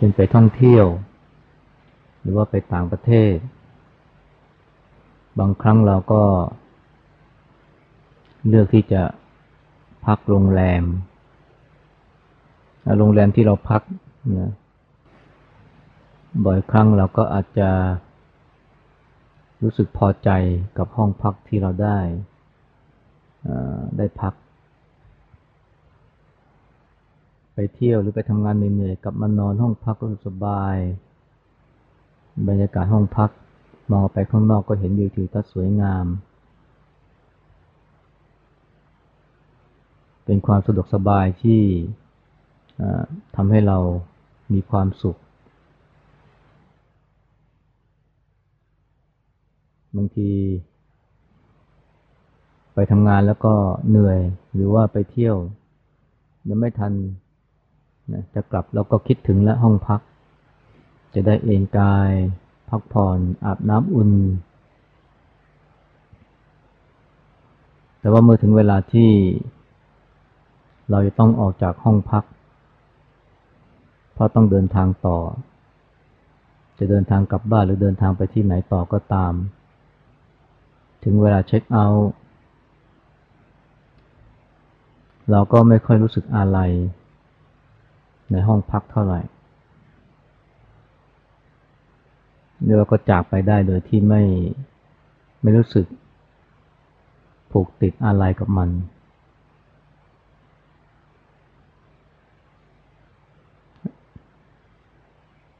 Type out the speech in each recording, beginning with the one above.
เช่นไปท่องเที่ยว หรือว่าไปต่างประเทศ บางครั้งเราก็ เลือกที่จะพักโรงแรม โรงแรมที่เราพักนะบ่อยครั้งเราก็อาจจะรู้สึกพอใจกับห้องพักที่เราได้ได้พัก ไปเที่ยวหรือไปทำงานเหนื่อยๆกลับมานอนห้องพักก็สบาย บรรยากาศห้องพักมองไปข้างนอกก็เห็นวิวทิวทัศน์สวยงาม เป็นความสะดวกสบายที่ทำให้เรามีความสุข บางที ไปทำงานแล้วก็เหนื่อยหรือว่าไปเที่ยว ยังไม่ทัน นะจะกลับเราก็คิดถึงแล้วห้องพัก จะได้เอนกาย พักผ่อนอาบน้ำอุ่น แต่ว่าเมื่อถึงเวลาที่เราจะต้องออกจากห้องพัก เพราะต้องเดินทางต่อ จะเดินทางกลับบ้านหรือเดินทางไปที่ไหนต่อก็ตาม ถึงเวลาเช็คเอาท์เราก็ไม่ค่อยรู้สึกอะไร ในห้องพักเท่าไหร่เราก็จากไปได้โดยที่ไม่ไม่รู้สึก ผูกติดอะไรกับมัน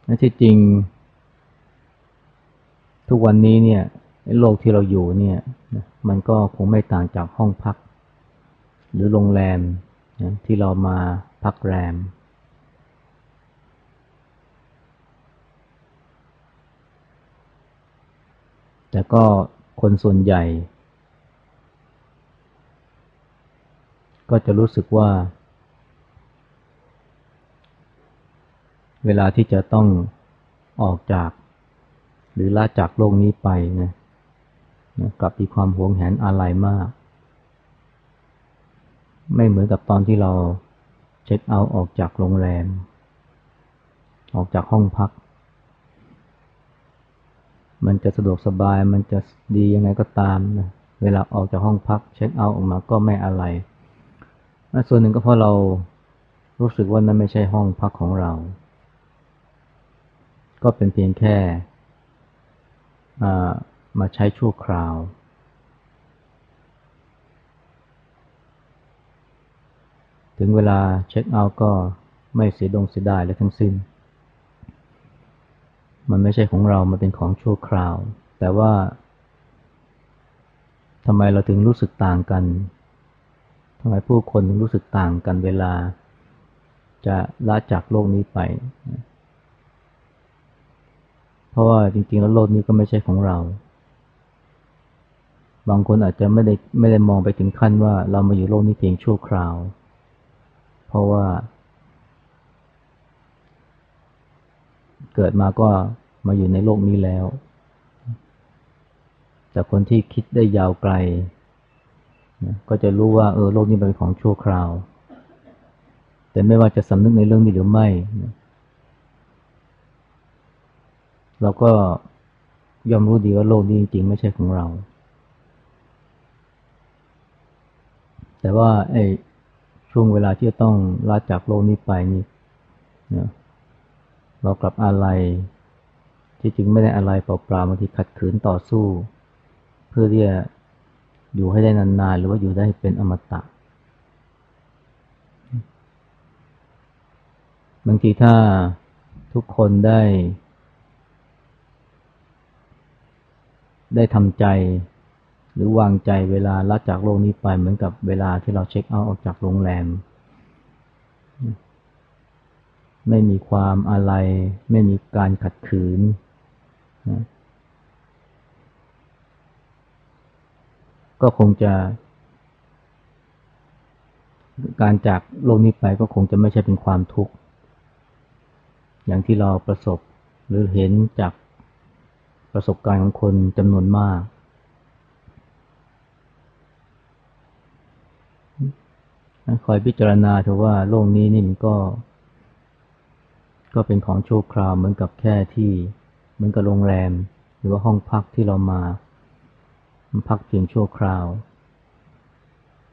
และที่จริง ทุกวันนี้เนี่ยโลกที่เราอยู่เนี่ยมันก็คงไม่ต่างจากห้องพัก หรือโรงแรมที่เรามาพักแรม แต่ก็คนส่วนใหญ่ ก็จะรู้สึกว่า เวลาที่จะต้องออกจาก หรือลาจากโลกนี้ไปนะกลับมีความหวงแหนอะไรมาก ไม่เหมือนกับตอนที่เราเช็คเอาท์ออกจากโรงแรม ออกจากห้องพัก มันจะสะดวกสบาย มันจะดียังไงก็ตามนะเวลาออกจากห้องพักเช็คเอาท์ออกมาก็ไม่อะไร ส่วนหนึ่งก็เพราะเรารู้สึกว่านั้นไม่ใช่ห้องพักของเรา ก็เป็นเพียงแค่มาใช้ชั่วคราว ถึงเวลาเช็คเอาท์ก็ไม่เสียดงเสียดายเลยทั้งสิ้น มันไม่ใช่ของเรา มันเป็นของชั่วคราว แต่ว่าทำไมเราถึงรู้สึกต่างกันทำไมผู้คนถึงรู้สึกต่างกันเวลา จะละจากโลกนี้ไป เพราะว่าจริงๆ แล้วโลกนี้ก็ไม่ใช่ของเรา บางคนอาจจะไม่ได้ไม่ได้มองไปถึงขั้นว่าเรามาอยู่โลกนี้เพียงชั่วคราว เพราะว่า เกิดมาก็มาอยู่ในโลกนี้แล้ว แต่คนที่คิดได้ยาวไกลนะก็จะรู้ว่าเออโลกนี้เป็นของชั่วคราว แต่ไม่ว่าจะสำนึกในเรื่องนี้หรือไม่นะเราก็ยอมรู้ดีว่าโลกนี้จริงไม่ใช่ของเรา แต่ว่าไอ้ช่วงเวลาที่จะต้องลาจากโลกนี้ไปนี่นะ เรากลับอะไรที่จริงไม่ได้อะไรเปล่าๆบางทีขัดขืนต่อสู้ เพื่อที่จะอยู่ให้ได้นานๆ หรือว่าอยู่ได้เป็นอมตะบางทีถ้าทุกคนได้ ได้ทำใจ หรือวางใจเวลาละจากโลกนี้ไปเหมือนกับเวลาที่เราเช็คเอาท์ออกจากโรงแรม ไม่มีความอะไร ไม่มีการขัดขืนก็คงจะ การจากโลกนี้ไปก็คงจะไม่ใช่เป็นความทุกข์ อย่างที่เราประสบหรือเห็นจากประสบการณ์ของคนจำนวนมาก คอยพิจารณาเถอะว่าโลกนี้นี่มันก็ ก็เป็นของชั่วคราวเหมือนกับแค่ที่เหมือนกับโรงแรม หรือว่าห้องพักที่เรามามันพักเพียงชั่วคราว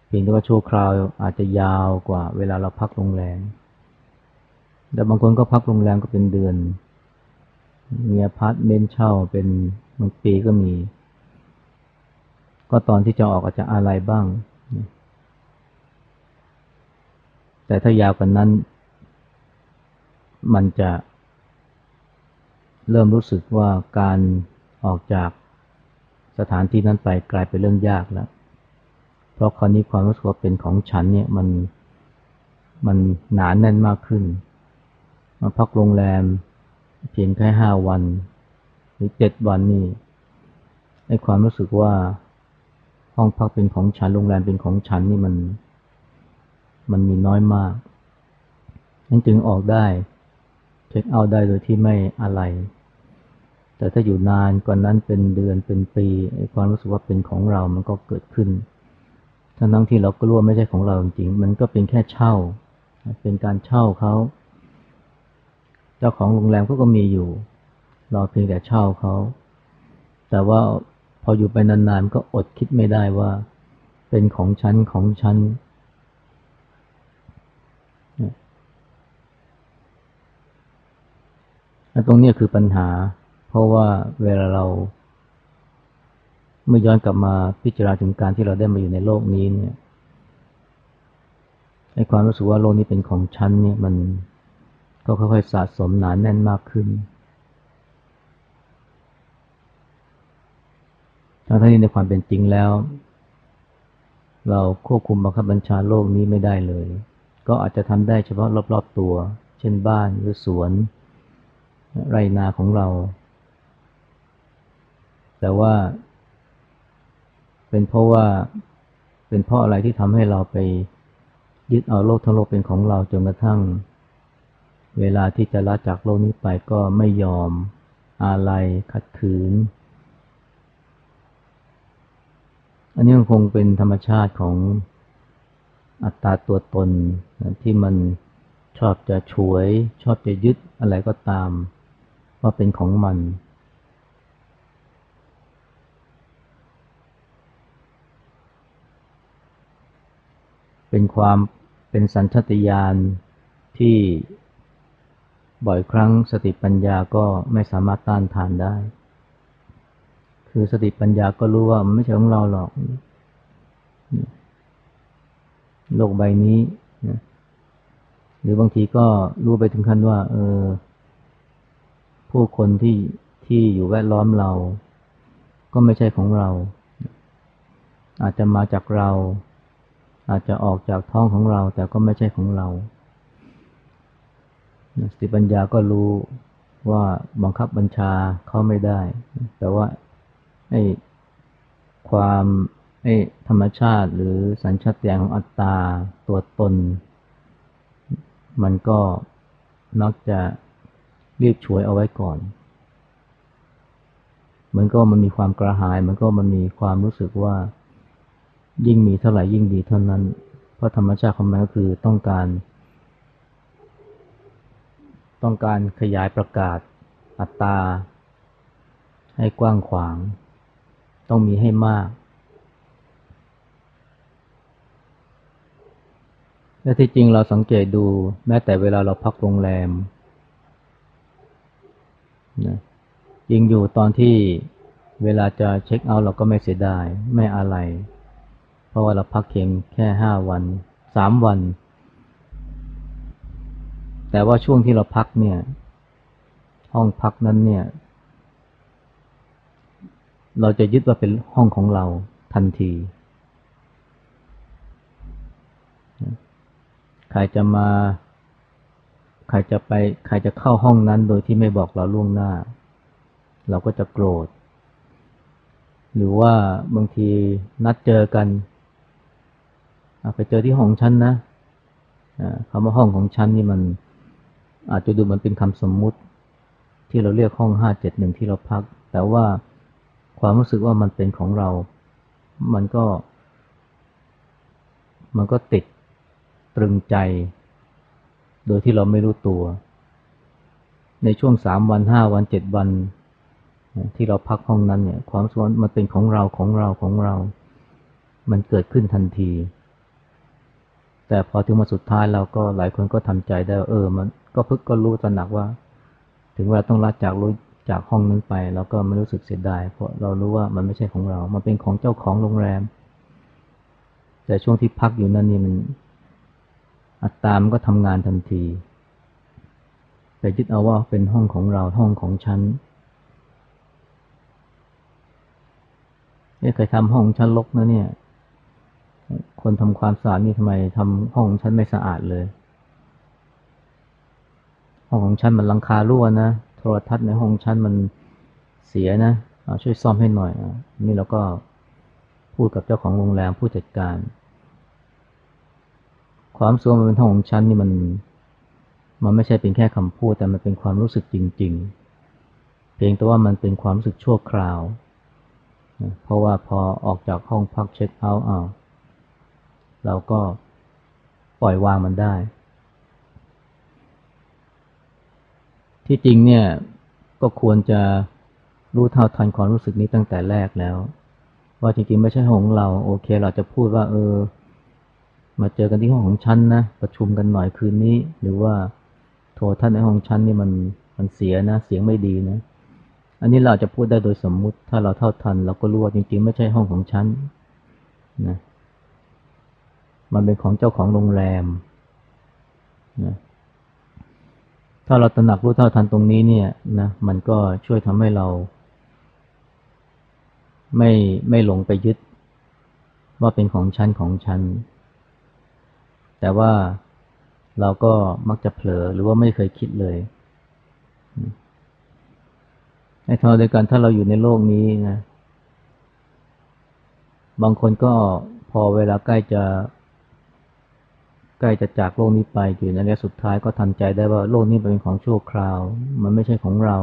เพียงแต่ว่าชั่วคราวอาจจะยาวกว่าเวลาเราพักโรงแรมแต่บางคนก็พักโรงแรมก็เป็นเดือน มีอพาร์ตเมนต์เช่าเป็นบางปีก็มี ก็ตอนที่จะออกอาจจะอะไรบ้าง แต่ถ้ายาวกว่านั้น มันจะ เริ่มรู้สึกว่าการออกจากสถานที่นั้นไปกลายเป็นเรื่องยากแล้ว เพราะคราวนี้ความรู้สึกว่าเป็นของฉันเนี่ยมันมันหนานแน่นมากขึ้น มาพักโรงแรม เพียงแค่ห้าวัน หรือเจ็ดวันนี่ไอ้ความรู้สึกว่าห้องพักเป็นของฉันโรงแรมเป็นของฉันนี่มัน มันมีน้อยมากนั่นจึงออกได้ ช็คเอาได้โดยที่ไม่อะไร แต่ถ้าอยู่นานกว่านั้นเป็นเดือนเป็นปีความรู้สึกว่าเป็นของเรามันก็เกิดขึ้น ทั้งทั้งที่เราก็รู้ว่าไม่ใช่ของเราจริงมันก็เป็นแค่เช่า เป็นการเช่าเขา เจ้าของโรงแรมก็ก็มีอยู่ เราเพียงแต่เช่าเขา แต่ว่าพออยู่ไปนานๆก็อดคิดไม่ได้ว่า เป็นของฉันของฉัน ตรงนี้คือปัญหา เพราะว่าเวลาเรา เมื่อย้อนกลับมาพิจารณาถึงการที่เราได้มาอยู่ในโลกนี้เนี่ยในความรู้สึกว่าโลกนี้เป็นของฉันเนี่ยมันก็ค่อยๆสะสมหนานแน่นมากขึ้นทั้งที่ในความเป็นจริงแล้ว เราควบคุมบังคับบัญชาโลกนี้ไม่ได้เลย ก็อาจจะทำได้เฉพาะรอบๆตัว เช่นบ้านหรือสวน ไรนาของเรา แต่ว่า เป็นเพราะว่าเป็นเพราะอะไรที่ทำให้เราไปยึดเอาโลกทั้งโลกเป็นของเราจนกระทั่ง เวลาที่จะละจากโลกนี้ไปก็ไม่ยอม อาลัยขัดขืน อันนี้คงเป็นธรรมชาติของอัตราตัวตนที่มันชอบจะฉวย ชอบจะยึดอะไรก็ตาม ว่าเป็นของมัน เป็นความเป็นสัญชตาตญาณที่บ่อยครั้งสติปัญญาก็ไม่สามารถต้านทานได้ คือสติปัญญาก็รู้ว่ามันไม่ใช่ของเราหรอก โลกใบนี้ หรือบางทีก็รู้ไปถึงขั้นว่า เออ ผู้คนที่ที่อยู่แวดล้อมเรา ก็ไม่ใช่ของเรา อาจจะมาจากเรา อาจจะออกจากท้องของเรา แต่ก็ไม่ใช่ของเราสติปัญญาก็รู้ว่าบังคับบัญชาเขาไม่ได้ แต่ว่าไอ้ความไอ้ธรรมชาติหรือสัญชาตญาณของอัตตาตัวตน มันก็นักจะ รีบช่วยเอาไว้ก่อนมันก็มันมีความกระหายมันก็มันมีความรู้สึกว่า ยิ่งมีเท่าไหร่ยิ่งดีเท่านั้น เพราะธรรมชาติของมันก็คือต้องการ ต้องการขยายประกาศ อัตตาให้กว้างขวาง ต้องมีให้มากและที่จริงเราสังเกตดูแม้แต่เวลาเราพักโรงแรม นะยิงอยู่ตอนที่เวลาจะเช็คเอาท์เราก็ไม่เสียดาย ไม่อะไร เพราะว่าเราพักเพียงแค่ห้าวันสามวัน แต่ว่าช่วงที่เราพักเนี่ย ห้องพักนั้นเนี่ย เราจะยึดว่าเป็นห้องของเราทันที ใครจะมา ใครจะไปใครจะเข้าห้องนั้นโดยที่ไม่บอกเราล่วงหน้า เราก็จะโกรธ หรือว่าบางทีนัดเจอกันไปเจอที่ห้องฉันนะคำว่าห้องของฉันนี่มันอาจจะดูเหมือนเป็นคำสมมุติ ที่เราเรียกห้องห้าเจ็ดหนึ่งที่เราพัก แต่ว่าความรู้สึกว่ามันเป็นของเรา มันก็ มันก็ติดตรึงใจ โดยที่เราไม่รู้ตัว ในช่วงสามวันห้าวันเจ็ดวัน ที่เราพักห้องนั้นเนี่ย ความสุขมันเป็นของเราของเราของเรา มันเกิดขึ้นทันที แต่พอถึงมาสุดท้ายเราก็หลายคนก็ทำใจได้เออ มันก็พึกก็รู้ตระหนักว่า ถึงเวลาต้องลาจากรู้จากห้องนั้นไปเราก็ไม่รู้สึกเสียดาย เพราะเรารู้ว่ามันไม่ใช่ของเรา มันเป็นของเจ้าของโรงแรม แต่ช่วงที่พักอยู่นั่นนี่มัน อัตตามก็ทำงานทันทีแต่ยึดเอาว่าเป็นห้องของเราห้องของฉันเนี่ยเคยทำห้องชั้นลกนะเนี่ย คนทำความสะอาดนี่ทำไมทำห้องชั้นไม่สะอาดเลย ห้องของฉันมันลังคารั่วนะโทรทัศน์ในห้องชั้นมันเสียนะช่วยซ่อมให้หน่อยนี่เราก็พูดกับเจ้าของโรงแรมผู้จัดการ ความสวยมันเป็นห้องของฉันนี่มัน มันไม่ใช่เป็นแค่คำพูด แต่มันเป็นความรู้สึกจริง ๆ เพียงแต่ว่ามันเป็นความรู้สึกชั่วคราว เพราะว่าพอออกจากห้องพักเช็คเอาท์เอาเราก็ปล่อยวางมันได้ ที่จริงเนี่ยก็ควรจะรู้เท่าทันความรู้สึกนี้ตั้งแต่แรกแล้ว ว่าจริงๆไม่ใช่ห้องเรา โอเค เราจะพูดว่า เออ มาเจอกันที่ห้องของฉันนะ ประชุมกันหน่อยคืนนี้ หรือว่าโทรท่านในห้องฉันนี่มันมันเสียนะ เสียงไม่ดีนะ อันนี้เราจะพูดได้โดยสมมุติ ถ้าเราเท่าทัน เราก็รู้ว่าจริงๆ ไม่ใช่ห้องของฉันนะมันเป็นของเจ้าของโรงแรมนะถ้าเราตระหนักรู้เท่าทันตรงนี้เนี่ยนะมันก็ช่วยทำให้เรา ไม่ไม่หลงไปยึด ว่าเป็นของฉันของฉัน แต่ว่าเราก็มักจะเผลอหรือว่าไม่เคยคิดเลยในทางเดียวกันถ้าเราอยู่ในโลกนี้นะบางคนก็พอเวลาใกล้จะ ใกล้จะจากโลกนี้ไปอยู่ในระยะสุดท้ายก็ทำใจได้ว่าโลกนี้เป็นของชั่วคราว มันไม่ใช่ของเรา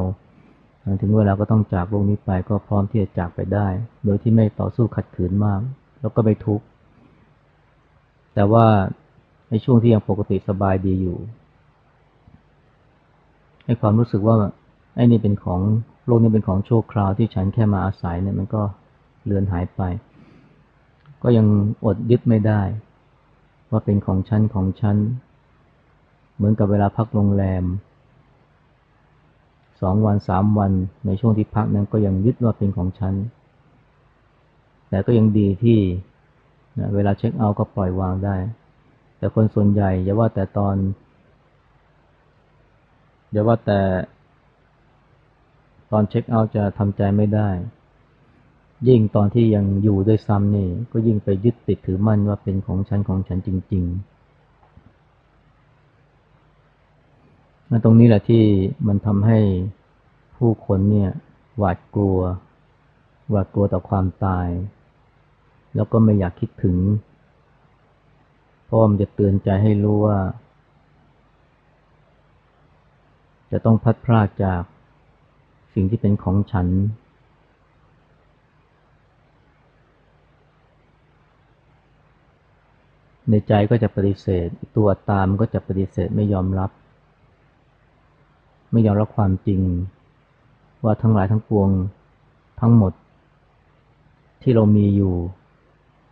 ถึงเวลาก็ต้องจากโลกนี้ไปก็พร้อมที่จะจากไปได้ โดยที่ไม่ต่อสู้ขัดขืนมาก แล้วก็ไปทุกข์แต่ว่า ในช่วงที่ยังปกติสบายดีอยู่ให้ความรู้สึกว่าไอ้นี่เป็นของโลกนี้เป็นของโชั่วคราวที่ฉันแค่มาอาศัยเนี่ยมันก็เลือนหายไป ก็ยังอดยึดไม่ได้ ว่าเป็นของฉันของฉัน เหมือนกับเวลาพักโรงแรมสองวันสามวันในช่วงที่พักนั้นก็ยังยึดว่าเป็นของฉัน แต่ก็ยังดีที่เวลาเช็คเอาท์ก็ปล่อยวางได้ แต่คนส่วนใหญ่อย่าว่าแต่ตอนอย่าว่าแต่ตอนเช็คเอาท์จะทำใจไม่ได้ ยิ่งตอนที่ยังอยู่ด้วยซ้ำนี่ ก็ยิ่งไปยึดติดถือมั่นว่าเป็นของฉันของฉันจริง ๆ มาตรงนี้แหละที่มันทำให้ผู้คนเนี่ยหวาดกลัว หวาดกลัวต่อความตาย แล้วก็ไม่อยากคิดถึง ราะมันจะเตือนใจให้รู้ว่า จะต้องพัดพรากจากสิ่งที่เป็นของฉัน ในใจก็จะปฏิเสธ ตัวตามก็จะปฏิเสธไม่ยอมรับ ไม่ยอมรับความจริง ว่าทั้งหลายทั้งปวงทั้งหมด ที่เรามีอยู่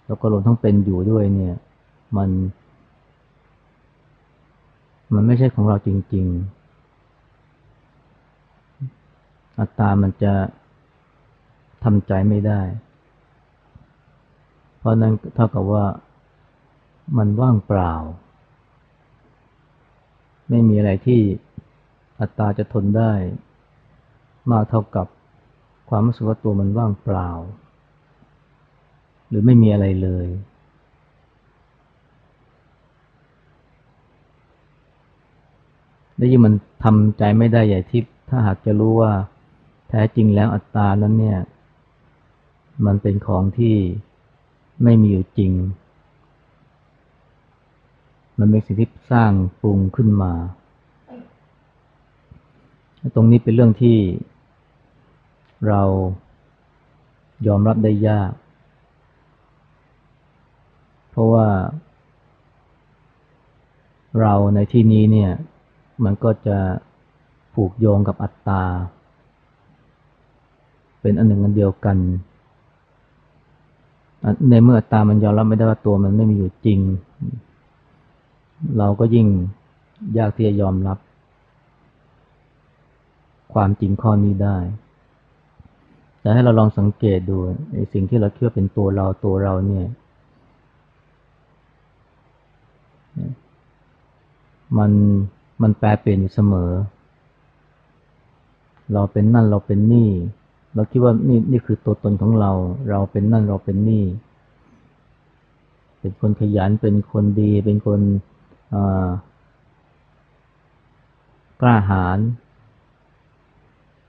แล้วก็รวมทั้งเป็นอยู่ด้วยเนี่ย มัน มันไม่ใช่ของเราจริง ๆ อัตตามันจะทำใจไม่ได้ เพราะนั้นเท่ากับว่ามันว่างเปล่า ไม่มีอะไรที่อัตตาจะทนได้ มากเท่ากับความรู้สึกว่าตัวมันว่างเปล่า หรือไม่มีอะไรเลย ได้ยิ่งมันทำใจไม่ได้ใหญ่ที่ถ้าหากจะรู้ว่าแท้จริงแล้วอัตตานั้นเนี่ย มันเป็นของที่ไม่มีอยู่จริง มันเป็นสิ่งที่สร้างปรุงขึ้นมา ตรงนี้เป็นเรื่องที่เรายอมรับได้ยาก เพราะว่าเราในที่นี้เนี่ย มันก็จะผูกโยงกับอัตตา เป็นอันหนึ่งอันเดียวกัน ในเมื่ออัตตามันยอมรับไม่ได้ว่าตัวมันไม่มีอยู่จริง เราก็ยิ่งยากที่จะยอมรับ ความจริงข้อนี้ได้ แต่ให้เราลองสังเกตดูไอ้สิ่งที่เราคิดว่าเป็นตัวเราตัวเราเนี่ย มัน มันแปรเปลี่ยนอยู่เสมอ เราเป็นนั่นเราเป็นนี่ เราคิดว่านี่นี่คือตัวตนของเรา เราเป็นนั่นเราเป็นนี่ เป็นคนขยันเป็นคนดี เป็นคนกล้าหาญ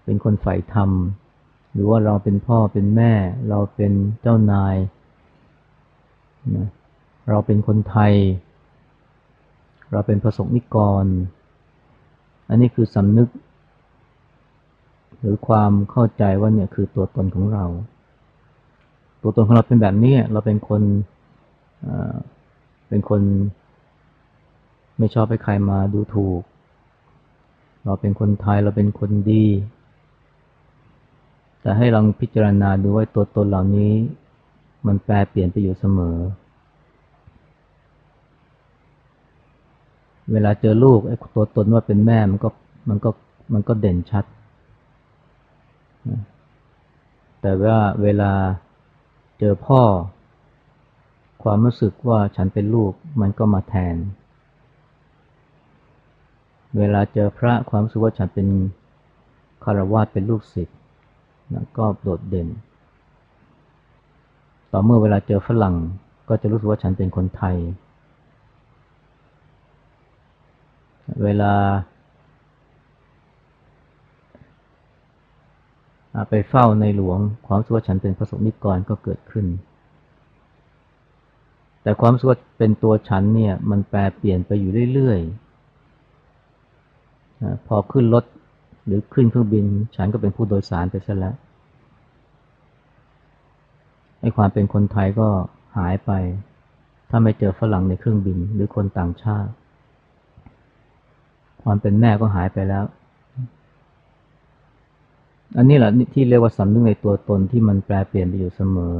เป็นคนใฝ่ธรรม หรือว่าเราเป็นพ่อเป็นแม่ เราเป็นเจ้านายเราเป็นคนไทย เราเป็นประสงนิกร อันนี้คือสำนึก หรือความเข้าใจว่าเนี่ยคือตัวตนของเรา ตัวตนของเราเป็นแบบนี้เราเป็นคนเป็นคน ไม่ชอบให้ใครมาดูถูก เราเป็นคนไทยเราเป็นคนดี แต่ให้ลองพิจารณาดูว่าตัวตนเหล่านี้ มันแปรเปลี่ยนไปอยู่เสมอ เวลาเจอลูกไอ้ตัวตนว่าเป็นแม่มันก็มันก็มันก็เด่นชัด แต่ว่าเวลาเจอพ่อ ความรู้สึกว่าฉันเป็นลูกมันก็มาแทน เวลาเจอพระความรู้สึกว่าฉันเป็นคารวะเป็นลูกศิษย์ก็โดดเด่น ต่อเมื่อเวลาเจอฝรั่งก็จะรู้สึกว่าฉันเป็นคนไทย เวลา ไปเฝ้าในหลวงความสุขฉันเป็นพระสงฆ์นิกรก็เกิดขึ้น แต่ความสุขเป็นตัวฉันเนี่ย มันแปรเปลี่ยนไปอยู่เรื่อยๆพอขึ้นรถหรือขึ้นเครื่องบิน ฉันก็เป็นผู้โดยสารไปซะแล้วไอ้ความเป็นคนไทยก็หายไป ถ้าไม่เจอฝรั่งในเครื่องบินหรือคนต่างชาติ ความเป็นแม่ก็หายไปแล้ว อันนี้แหละที่เรียกว่าสำนึกในตัวตนที่มันแปลเปลี่ยนไปอยู่เสมอ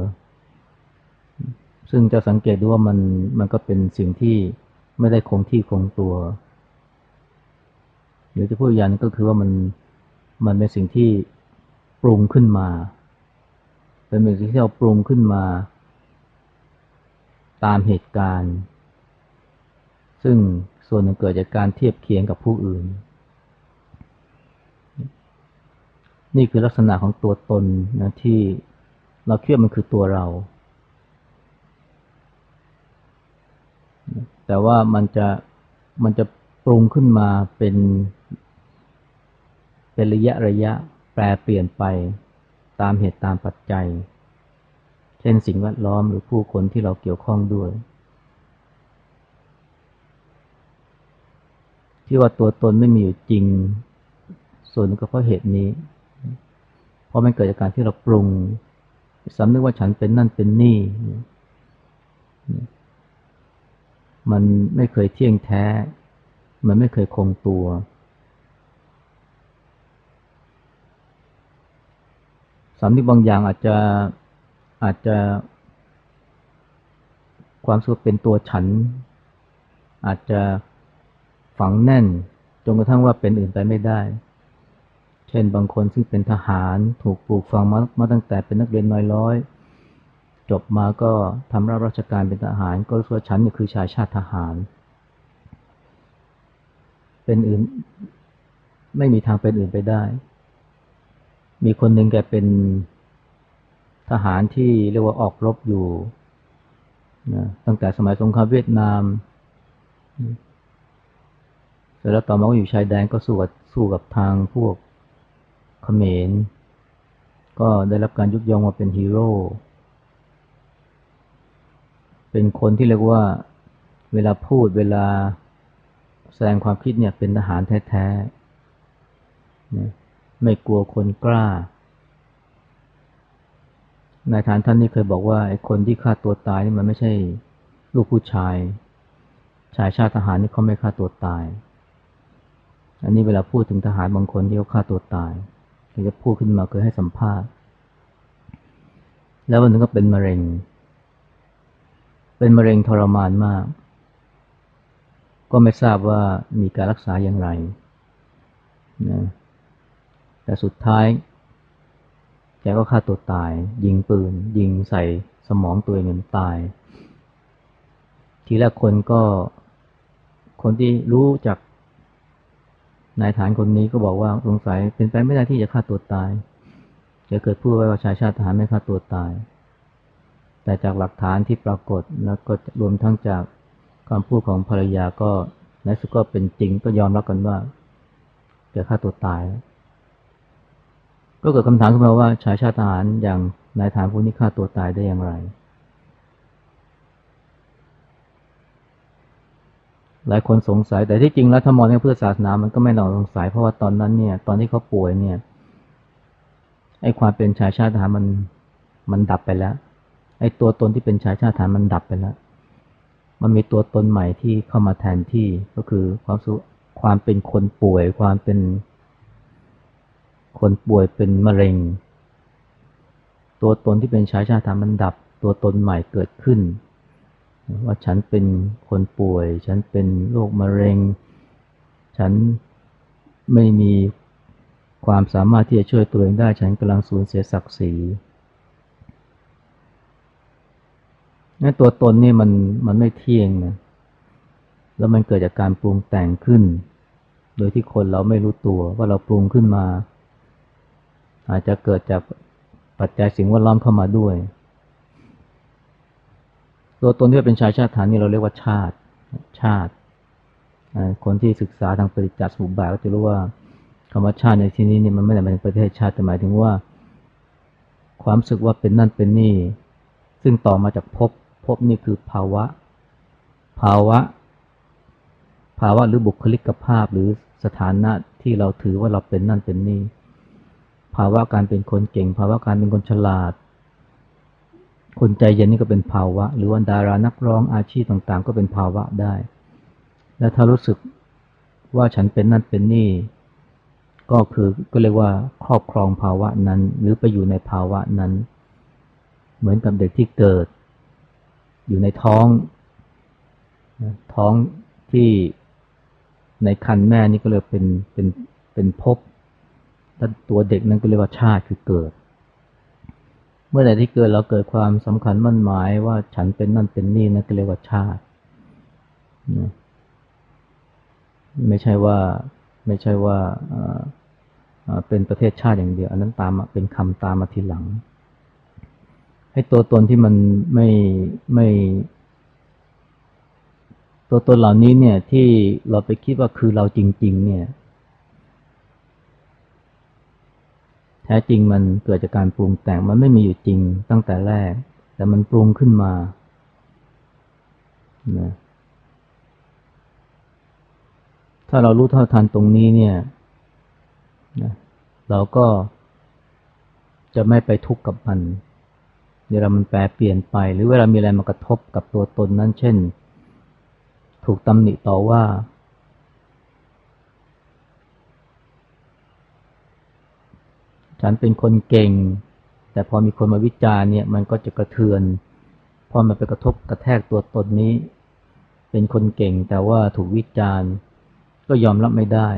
ซึ่งจะสังเกตดูว่ามันมันก็เป็นสิ่งที่ไม่ได้คงที่คงตัวหรือจะพูดยันก็คือว่ามันมันเป็นสิ่งที่ปรุงขึ้นมา เป็นสิ่งที่เราปรุงขึ้นมา ตามเหตุการณ์ ซึ่ง ส่วนหนึ่งเกิดจากการเทียบเคียงกับผู้อื่น นี่คือลักษณะของตัวตนนะที่เราเชื่อมันคือตัวเรา แต่ว่ามันจะมันจะปรุงขึ้นมาเป็น เป็นระยะระยะแปลเปลี่ยนไปตามเหตุตามปัจจัย เช่นสิ่งแวดล้อมหรือผู้คนที่เราเกี่ยวข้องด้วย ที่ว่าตัวตนไม่มีอยู่จริง ส่วนนึงก็เพราะเหตุนี้ เพราะมันเกิดจากการที่เราปรุงสำนึกว่าฉันเป็นนั่นเป็นนี่ มันไม่เคยเที่ยงแท้ มันไม่เคยคงตัว สำนึกบางอย่างอาจจะอาจจะ ความสุขเป็นตัวฉัน อาจจะ ฝังแน่นจนกระทั่งว่าเป็นอื่นไปไม่ได้ เช่นบางคนซึ่งเป็นทหารถูกปลูกฝังมามาตั้งแต่เป็นนักเรียนน้อยร้อย จบมาก็ทำรับราชการเป็นทหาร ก็รู้ว่าฉันนี่คือชายชาติทหาร เป็นอื่นไม่มีทางเป็นอื่นไปได้ มีคนหนึ่งแกเป็นทหารที่เรียกว่าออกรบอยู่นะตั้งแต่สมัยสงครามเวียดนาม แต่แล้วต่อมาก็อยู่ชายแดนก็สู้กับสู้กับทางพวกเขมร ก็ได้รับการยกย่องมาเป็นฮีโร่ เป็นคนที่เรียกว่าเวลาพูดเวลาแสดงความคิดเนี่ยเป็นทหารแท้ๆไม่กลัวคนกล้า นายทานท่านนี้เคยบอกว่าไอ้คนที่ฆ่าตัวตายนี่มันไม่ใช่ลูกผู้ชาย ชายชาติทหารนี่เขาไม่ฆ่าตัวตาย อันนี้เวลาพูดถึงทหารบางคนที่เขาฆ่าตัวตายเขาจะพูดขึ้นมาเคยให้สัมภาษณ์ แล้ววันนึงก็เป็นมะเร็ง เป็นมะเร็งทรมานมาก ก็ไม่ทราบว่ามีการรักษาอย่างไรนะแต่สุดท้ายแกก็ฆ่าตัวตาย ยิงปืน ยิงใส่สมองตัวเองจนตาย ทีแรกคนก็คนที่รู้จาก นายฐานคนนี้ก็บอกว่าสงสัยเป็นไปไม่ได้ที่จะฆ่าตัวตายจะเกิดพูดไว้ว่าชายชาติทหารไม่ฆ่าตัวตาย แต่จากหลักฐานที่ปรากฏแล้วก็รวมทั้งจากคำพูดของภรรยาก็ในสุดก็เป็นจริงก็ยอมรับกันว่าจะฆ่าตัวตาย ก็เกิดคำถามขึ้นมาว่าชายชาติทหารอย่างนายฐานผู้นี้ฆ่าตัวตายได้อย่างไร หลายคนสงสัยแต่ที่จริงแล้วถ้ามองในเพื่อศาสนา มันก็ไม่ต้องสงสัยเพราะว่าตอนนั้นเนี่ย ตอนที่เขาป่วยเนี่ยไอ้ความเป็นชายชาติทหารมันมันดับไปแล้ว ไอ้ตัวตนที่เป็นชายชาติทหารมันดับไปแล้ว มันมีตัวตนใหม่ที่เข้ามาแทนที่ก็คือความสุความเป็นคนป่วย ความเป็น คนป่วยเป็นมะเร็ง ตัวตนที่เป็นชายชาติทหารมันดับ ตัวตนใหม่เกิดขึ้น ว่าฉันเป็นคนป่วย ฉันเป็นโรคมะเร็ง ฉันไม่มีความสามารถที่จะช่วยตัวเองได้ ฉันกำลังสูญเสียศักดิ์ศรีนั่นตัวตนนี่มันมันไม่เที่ยงนะ แล้วมันเกิดจากการปรุงแต่งขึ้น โดยที่คนเราไม่รู้ตัวว่าเราปรุงขึ้นมา อาจจะเกิดจากปัจจัยสิ่งแวดล้อมเข้ามาด้วย ตัวตนที่เป็นชายชาติฐานนี่เราเรียกว่าชาติชาติ คนที่ศึกษาทางปริจจสมุปบาทก็จะรู้ว่าคำว่าชาติในที่นี้นี่มันไม่ได้หมายถึงประเทศชาติแต่หมายถึงว่า ความสึกว่าเป็นนั่นเป็นนี่ ซึ่งต่อมาจากภพภพนี่คือภาวะ ภาวะ ภาวะหรือบุคลิกภาพหรือสถานะที่เราถือว่าเราเป็นนั่นเป็นนี่ ภาวะการเป็นคนเก่ง ภาวะการเป็นคนฉลาด คนใจเย็นนี่ก็เป็นภาวะ หรือว่าดารานักร้องอาชีพต่างๆ ก็เป็นภาวะได้ แล้วถ้ารู้สึกว่าฉันเป็นนั่นเป็นนี่ ก็คือก็เรียกว่าครอบครองภาวะนั้น หรือไปอยู่ในภาวะนั้น เหมือนกับเด็กที่เกิด อยู่ในท้อง ท้องที่ในคันแม่นี่ก็เลยเป็นเป็นเป็นภพแล้วตัวเด็กนั้นก็เรียกว่าชาติคือเกิด เมื่อไหร่ที่เกิดเราเกิดความสำคัญมั่นหมายว่าฉันเป็นนั่นเป็นนี่นั่นก็เรียกว่าชาตินะไม่ใช่ว่าไม่ใช่ว่าเป็นประเทศชาติอย่างเดียว อันนั้นตามเป็นคำตามมาทีหลัง ให้ตัวตนที่มันไม่ไม่ ตัวตนเหล่านี้เนี่ยที่เราไปคิดว่าคือเราจริง ๆ เนี่ย แท้จริงมันเกิดจากการปรุงแต่งมันไม่มีอยู่จริงตั้งแต่แรก แต่มันปรุงขึ้นมานะถ้าเรารู้เท่าทันตรงนี้เนี่ยนะเราก็จะไม่ไปทุกข์กับมันเวลามันแปรเปลี่ยนไป หรือเวลามีอะไรมากระทบกับตัวตนนั้น เช่น ถูกตำหนิต่อว่า ฉันเป็นคนเก่ง แต่พอมีคนมาวิจารณ์เนี่ยมันก็จะกระเทือน พอมันไปกระทบกระแทกตัวตนนี้ เป็นคนเก่งแต่ว่าถูกวิจารณ์ ก็ยอมรับไม่ได้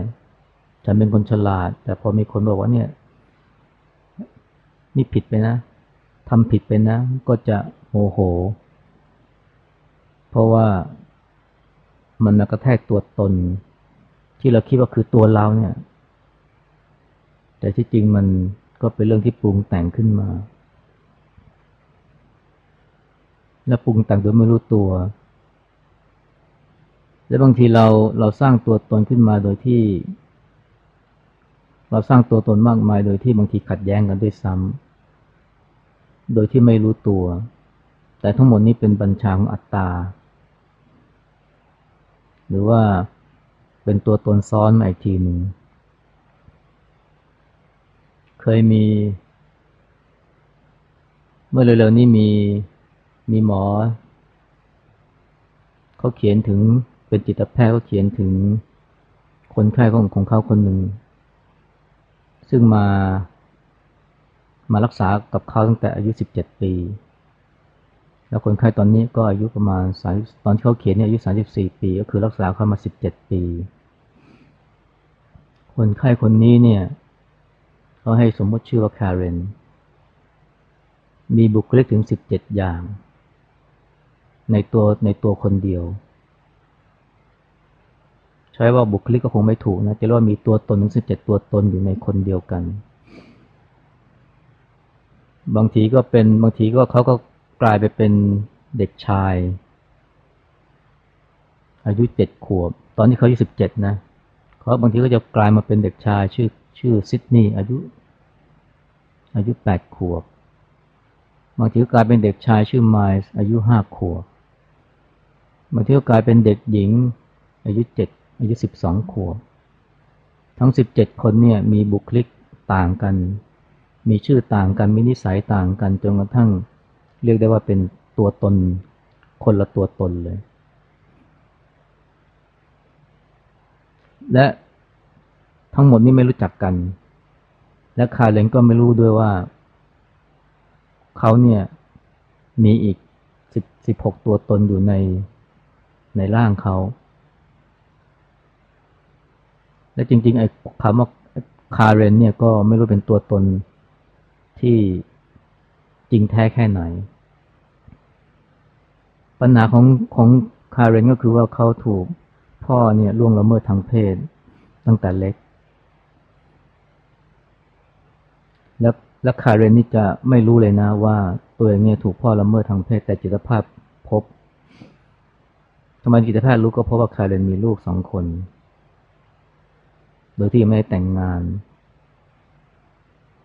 ฉันเป็นคนฉลาด แต่พอมีคนบอกว่าเนี่ย นี่ผิดไปนะทำผิดไปนะ ก็จะโมโห เพราะว่ามันมากระแทกตัวตน ที่เราคิดว่าคือตัวเราเนี่ย แต่ที่จริงมันก็เป็นเรื่องที่ปรุงแต่งขึ้นมา และปรุงแต่งโดยไม่รู้ตัว และบางทีเราเราสร้างตัวตนขึ้นมาโดยที่ เราสร้างตัวตนมากมายโดยที่บางทีขัดแย้งกันด้วยซ้ำโดยที่ไม่รู้ตัว แต่ทั้งหมดนี้เป็นบัญชาของอัตตา หรือว่าเป็นตัวตนซ้อนมาอีกทีหนึ่ง เคยมี เมื่อเร็วๆนี้มีมีหมอ เขาเขียนถึงเป็นจิตแพทย์เขาเขียนถึงคนไข้ของของเขาคนหนึ่ง ซึ่งมามารักษากับเขาตั้งแต่อายุสิบเจ็ดปี แล้วคนไข้ตอนนี้ก็อายุประมาณสามตอนที่เขาเขียนเนี่ยอายุสามสิบสี่ปี ก็คือรักษาเขามาสิบเจ็ดปี คนไข้คนนี้เนี่ย เขาให้สมมติชื่อว่าคาร์เรน มีบุคลิกถึงสิบเจ็ดอย่าง ในตัวในตัวคนเดียว ใช้ว่าบุคลิกก็คงไม่ถูกนะจะเรียกว่ามีตัวตนถึงสิบเจ็ดตัวตนอยู่ในคนเดียวกัน บางทีก็เป็นบางทีก็เขาก็กลายไปเป็นเด็กชาย อายุเจ็ดขวบ ตอนที่เขาอายุสิบเจ็ดนะเขาบางทีก็จะกลายมาเป็นเด็กชายชื่อ ชื่อซิดนีย์อายุ อายุแปดขวบบางทีก็กลายเป็นเด็กชายชื่อไมล์อายุห้าขวบบางทีก็กลายเป็นเด็กหญิง อายุเจ็ดอายุสิบสองขวบ ทั้งสิบเจ็ดคนเนี่ยมีบุคลิกต่างกัน มีชื่อต่างกันมีนิสัยต่างกันจนกระทั่งเรียกได้ว่าเป็นตัวตนคนละตัวตนเลย และ ทั้งหมดนี้ไม่รู้จักกัน และคาเลนก็ไม่รู้ด้วยว่า เขาเนี่ยมีอีกสิบสิบหกตัวตนอยู่ในในร่างเขา และจริง ๆ ไอ้คำว่าคาเรนเนี่ยก็ไม่รู้เป็นตัวตนที่จริงแท้แค่ไหน ปัญหาของของคาเรนก็คือว่าเขาถูกพ่อเนี่ยล่วงละเมิดทางเพศตั้งแต่เล็ก แล้วและคาเรนนี่จะไม่รู้เลยนะว่าตัวเองเนี่ยถูกพ่อละเมิดทางเพศแต่จิตแพทย์พบทำไมจิตแพทย์รู้ก็เพราะว่าคาเรนมีลูกสองคน โดยที่ไม่ได้แต่งงาน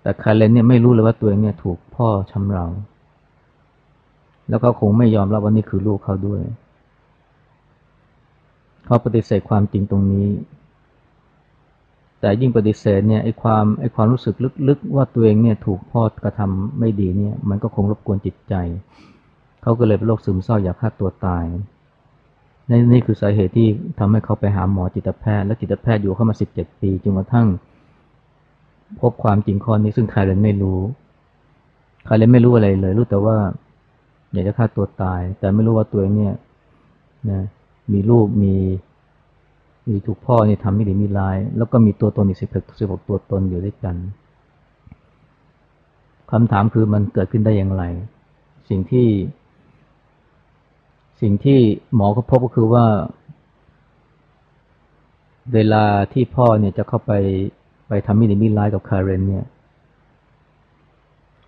แต่คาเรนเนี่ยไม่รู้เลยว่าตัวเองเนี่ยถูกพ่อชำเรา แล้วก็คงไม่ยอมรับว่านี่คือลูกเขาด้วย เขาปฏิเสธความจริงตรงนี้ แต่ยิ่งปฏิเสธเนี่ยไอ้ความไอ้ความรู้สึกลึกๆ ว่าตัวเองเนี่ยถูกพ่อกระทำไม่ดีเนี่ย มันก็คงรบกวนจิตใจ เขาก็เลยเป็นโรคซึมเศร้าอยากฆ่าตัวตายนี่นี่คือสาเหตุที่ทำให้เขาไปหาหมอจิตแพทย์ และจิตแพทย์อยู่เข้ามาสิบเจ็ดปีจนกระทั่ง พบความจริงข้อนี้ซึ่งใครเลยไม่รู้ ใครเลยไม่รู้อะไรเลย รู้แต่ว่า อยากจะฆ่าตัวตาย แต่ไม่รู้ว่าตัวเองเนี่ยนะมีลูกมี มีถูกพ่อเนี่ยทำไม่ดีมีร้าย แล้วก็มีตัวตนอีกสิบหกสิบหกตัวตนอยู่ด้วยกันคำถามคือมันเกิดขึ้นได้อย่างไร สิ่งที่ สิ่งที่หมอเขาพบก็คือว่า เวลาที่พ่อเนี่ยจะเข้าไปไปทำมิดีมิร้ายกับคาเรนเนี่ย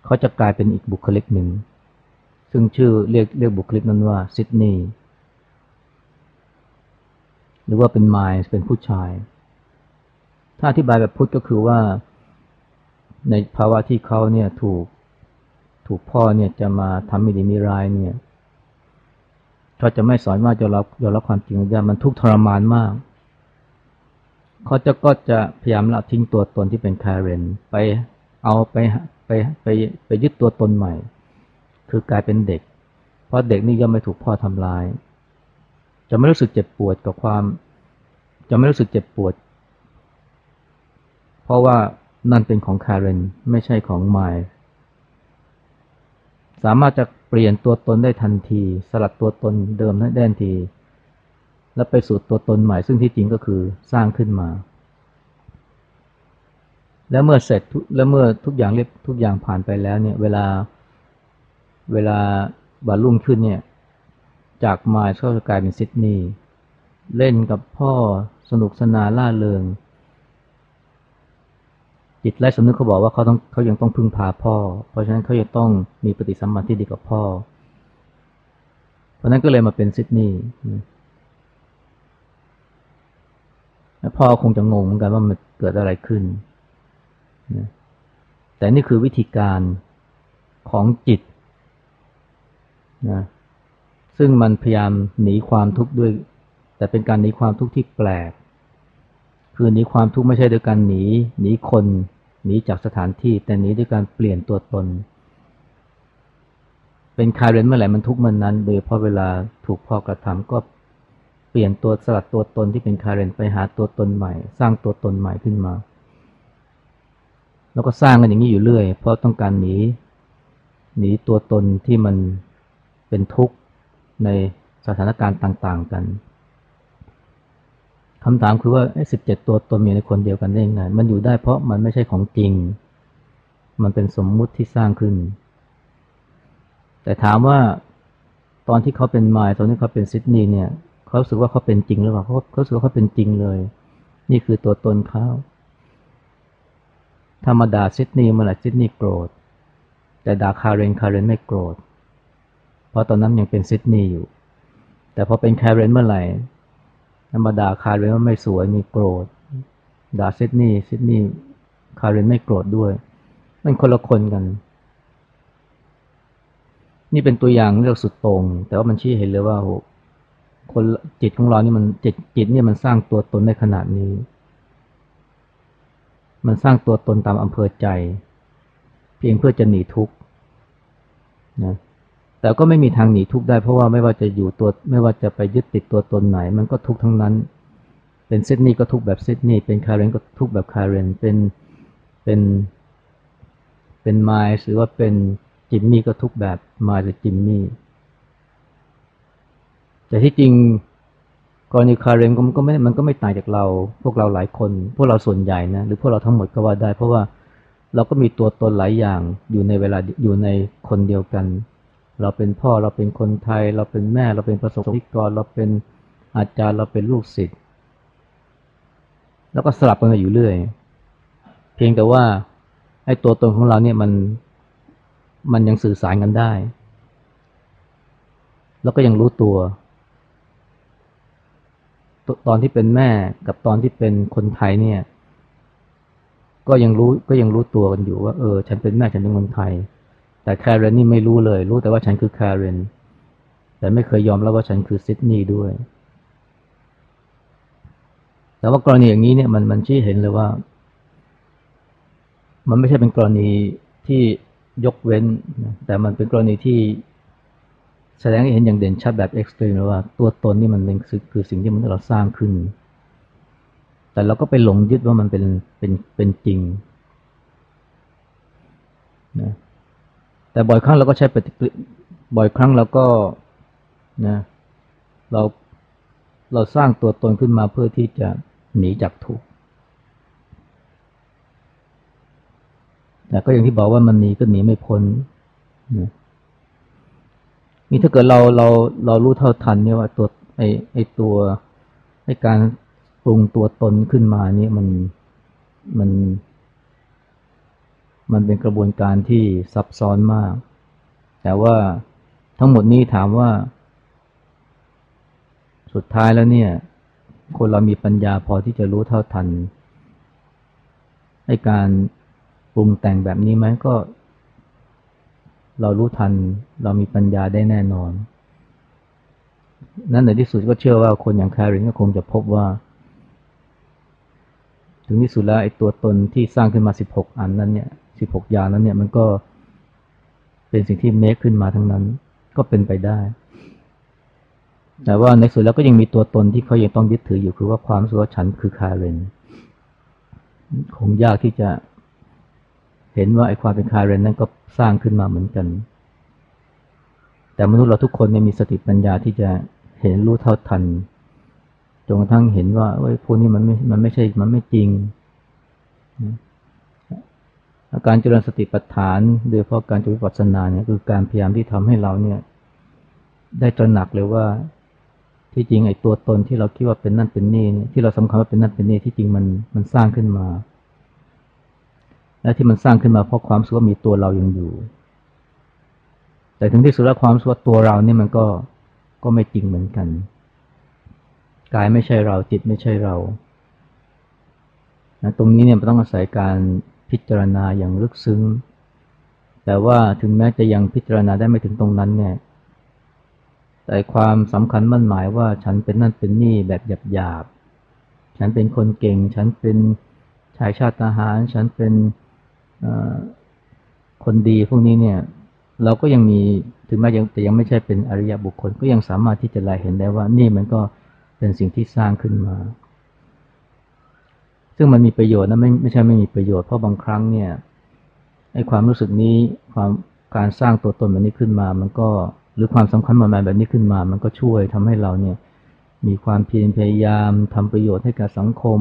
เขาจะกลายเป็นอีกบุคลิกหนึ่ง ซึ่งชื่อเรียกเรียกบุคลิกนั้นว่าซิดนีย์ หรือว่าเป็นมล์เป็นผู้ชาย ถ้าอธิบายแบบพุทธก็คือว่า ในภาวะที่เขาเนี่ยถูกถูกพ่อเนี่ยจะมาทำไม่ดีม่ร้ายเนี่ยเขาจะไม่สอนว่าจะรับยอมรับความจริงได้มันทุกทรมานมากเขาจะก็จะพยายามละทิ้งตัวตนที่เป็นคาเรนไปเอาไปไปไปไปยึดตัวตนใหม่ คือกลายเป็นเด็ก เพราะเด็กนี่ย่อมไม่ถูกพ่อทำลาย จะไม่รู้สึกเจ็บปวดกับความ จะไม่รู้สึกเจ็บปวด เพราะว่านั่นเป็นของคาร์เรนไม่ใช่ของไมล์สามารถจะเปลี่ยนตัวตนได้ทันที สลัดตัวตนเดิมได้ทันที แล้วไปสู่ตัวตนใหม่ซึ่งที่จริงก็คือสร้างขึ้นมา แล้วเมื่อเสร็จแล้วเมื่อทุกอย่างเรียบทุกอย่างผ่านไปแล้วเนี่ย เวลาเวลาบัรรุ่งขึ้นเนี่ย จากมายก็จะกลายเป็นซิดนีย์เล่นกับพ่อสนุกสนานล่าเริง จิตไร้สำนึกเขาบอกว่าเขาต้องเขายังต้องพึ่งพาพ่อ เพราะฉะนั้นเขาจะต้องมีปฏิสัมพันธ์ที่ดีกับพ่อ เพราะนั้นก็เลยมาเป็นซิดนีย์พ่อคงจะงงเหมือนกันว่ามันเกิดอะไรขึ้น แต่นี่คือวิธีการของจิตนะ ซึ่งมันพยายามหนีความทุกข์ด้วย แต่เป็นการหนีความทุกข์ที่แปลก คือหนีความทุกข์ไม่ใช่ด้วยการหนี หนีคน หนีจากสถานที่ แต่หนีด้วยการเปลี่ยนตัวตน เป็นคาเรนเมื่อไหร่มันทุกข์มันนั้น โดยเพราะเวลาถูกพ่อกระทำก็เปลี่ยนตัวสลัดตัวตนที่เป็นคาเรนไปหาตัวตนใหม่ สร้างตัวตนใหม่ขึ้นมา แล้วก็สร้างกันอย่างนี้อยู่เรื่อย เพราะต้องการหนีหนีตัวตนที่มันเป็นทุกข์ ในสถานการณ์ต่าง ๆ กันคำถามคือว่าสิบเจ็ดตัวตนมีในคนเดียวกันได้ยังไงมันอยู่ได้เพราะมันไม่ใช่ของจริง มันเป็นสมมุติที่สร้างขึ้น แต่ถามว่าตอนที่เขาเป็นไมล์ตอนที่เขาเป็นซิดนีย์เนี่ย เขารู้สึกว่าเขาเป็นจริงหรือเปล่าเขาเขารู้สึกว่าเขาเป็นจริงเลย นี่คือตัวตนเขาถ้ามาด่าซิดนีย์เมื่อไหร่ซิดนีย์โกรธ แต่ด่าคาเรนคาเรนไม่โกรธ เพราะตอนนั้นยังเป็นซิดนีย์อยู่ แต่พอเป็นคาเรนเมื่อไหร่ถ้ามาด่าคาเรนว่าไม่สวยมีโกรธด่าซิดนีย์ซิดนีย์คาเรนไม่โกรธด้วย มันคนละคนกัน นี่เป็นตัวอย่างเรื่องสุดโต่ง แต่ว่ามันชี้เห็นเลยว่าโหคนจิตของเรานี่มันจิตจิตเนี่ยมันสร้างตัวตนได้ขนาดนี้ มันสร้างตัวตนตามอำเภอใจ เพียงเพื่อจะหนีทุกข์นะ แต่ก็ไม่มีทางหนีทุกข์ได้เพราะว่าไม่ว่าจะอยู่ตัวไม่ว่าจะไปยึดติดตัวตนไหน มันก็ทุกข์ทั้งนั้น เป็นซิดนีย์ก็ทุกข์แบบซิดนีย์เป็นคาร์เรนก็ทุกข์แบบคาร์เรนเป็นเป็นเป็นไมล์หรือว่าเป็นจิมมี่ก็ทุกข์แบบไมล์หรือจิมมี่แต่ที่จริงกรณีคาร์เรนก็ไม่มันก็ไม่ต่างจากเรา พวกเราหลายคน พวกเราส่วนใหญ่นะหรือพวกเราทั้งหมดก็ว่าได้ เพราะว่าเราก็มีตัวตนหลายอย่างอยู่ในเวลาอยู่ในคนเดียวกัน เราเป็นพ่อเราเป็นคนไทย เราเป็นแม่เราเป็นประสบนิกรเราเป็นอาจารย์เราเป็นลูกศิษย์แล้วก็สลับกันไปอยู่เรื่อย เพียงแต่ว่าไอ้ตัวตนของเราเนี่ยมันมันยังสื่อสารกันได้ แล้วก็ยังรู้ตัว ตอนที่เป็นแม่กับตอนที่เป็นคนไทยเนี่ย ก็ยังรู้ก็ยังรู้ตัวกันอยู่ว่า เออ ฉันเป็นแม่ฉันเป็นคนไทย แต่แคเรนนี่ไม่รู้เลย รู้แต่ว่าฉันคือแคเรน แต่ไม่เคยยอมรับว่าฉันคือซิดนีย์ด้วย แต่ว่ากรณีอย่างนี้เนี่ยมันมันชี้เห็นเลยว่า มันไม่ใช่เป็นกรณีที่ยกเว้น แต่มันเป็นกรณีที่แสดงให้เห็นอย่างเด่นชัดแบบเอ็กซ์ตรีมเลยว่าตัวตนนี่มันเป็นคือสิ่งที่มันเราสร้างขึ้น แต่เราก็ไปหลงยึดว่ามันเป็นเป็นเป็นจริงนะ แต่บ่อยครั้งเราก็ใช้ปฏิกิริบ่อยครั้งเราก็นะเราเราสร้างตัวตนขึ้นมาเพื่อที่จะหนีจากทุกข์แต่ก็อย่างที่บอกว่ามันหนีก็หนีไม่พ้นนะนี่ถ้าเกิดเราเราเรารู้เท่าทันเนี่ยว่าตัวไอไอตัวไอการปรุงตัวตนขึ้นมาเนี่ยมันมัน มันเป็นกระบวนการที่ซับซ้อนมาก แต่ว่าทั้งหมดนี้ถามว่า สุดท้ายแล้วเนี่ย คนเรามีปัญญาพอที่จะรู้เท่าทันให้การปรุงแต่งแบบนี้ไหมก็ เรารู้ทัน เรามีปัญญาได้แน่นอน นั่นในที่สุดก็เชื่อว่าคนอย่างแครินก็คงจะพบว่า ถึงที่สุดแล้วไอ้ตัวตนที่สร้างขึ้นมาสิบหกอันนั้นเนี่ย สิบหกอย่างนั้นเนี่ยมันก็เป็นสิ่งที่เมคขึ้นมาทั้งนั้น ก็เป็นไปได้ แต่ว่าในสุดแล้วก็ยังมีตัวตนที่เขายังต้องยึดถืออยู่คือว่าความสุขฉันคือคาเรนคงยากที่จะเห็นว่าไอ้ความเป็นคาเรนนั้นก็สร้างขึ้นมาเหมือนกัน แต่มนุษย์เราทุกคนเนี่ยมีสติปัญญาที่จะเห็นรู้เท่าทันจนกระทั่งเห็นว่าเอ้ยพวกนี้มันไม่ มันไม่ใช่ มันไม่จริง อาการเจริญสติปัฏฐานโดยเฉพาะการจุวิปัสสนาเนี่ยคือการพยายามที่ทำให้เราเนี่ย ได้ตระหนักเลยว่าที่จริงไอ้ตัวตนที่เราคิดว่าเป็นนั่นเป็นนี่ที่เราสำคัญว่าเป็นนั่นเป็นนี่ที่จริงมันมันสร้างขึ้นมา และที่มันสร้างขึ้นมาเพราะความสุขมีตัวเรายังอยู่ แต่ถึงที่สุดแล้วความสุขตัวเราเนี่ยมันก็ก็ไม่จริงเหมือนกันกายไม่ใช่เราจิตไม่ใช่เราตรงนี้เนี่ยมันต้องอาศัยการ พิจารณาอย่างลึกซึ้ง แต่ว่าถึงแม้จะยังพิจารณาได้ไม่ถึงตรงนั้นเนี่ยแต่ความสำคัญมั่นหมายว่าฉันเป็นนั่นเป็นนี่แบบหยาบๆ ฉันเป็นคนเก่ง ฉันเป็นชายชาติทหาร ฉันเป็นคนดีพวกนี้เนี่ย เราก็ยังมีถึงแม้ยังแต่ยังไม่ใช่เป็นอริยบุคคล ก็ยังสามารถที่จะลายเห็นได้ว่านี่มันก็เป็นสิ่งที่สร้างขึ้นมา ซึ่งมันมีประโยชน์นะไม่ไม่ใช่ไม่มีประโยชน์เพราะบางครั้งเนี่ยไอ้ความรู้สึกนี้ความการสร้างตัวตนแบบนี้ขึ้นมา มันก็หรือความสำคัญมากๆแบบนี้ขึ้นมา มันก็ช่วยทำให้เราเนี่ย มีความเพียรพยายามทำประโยชน์ให้กับสังคม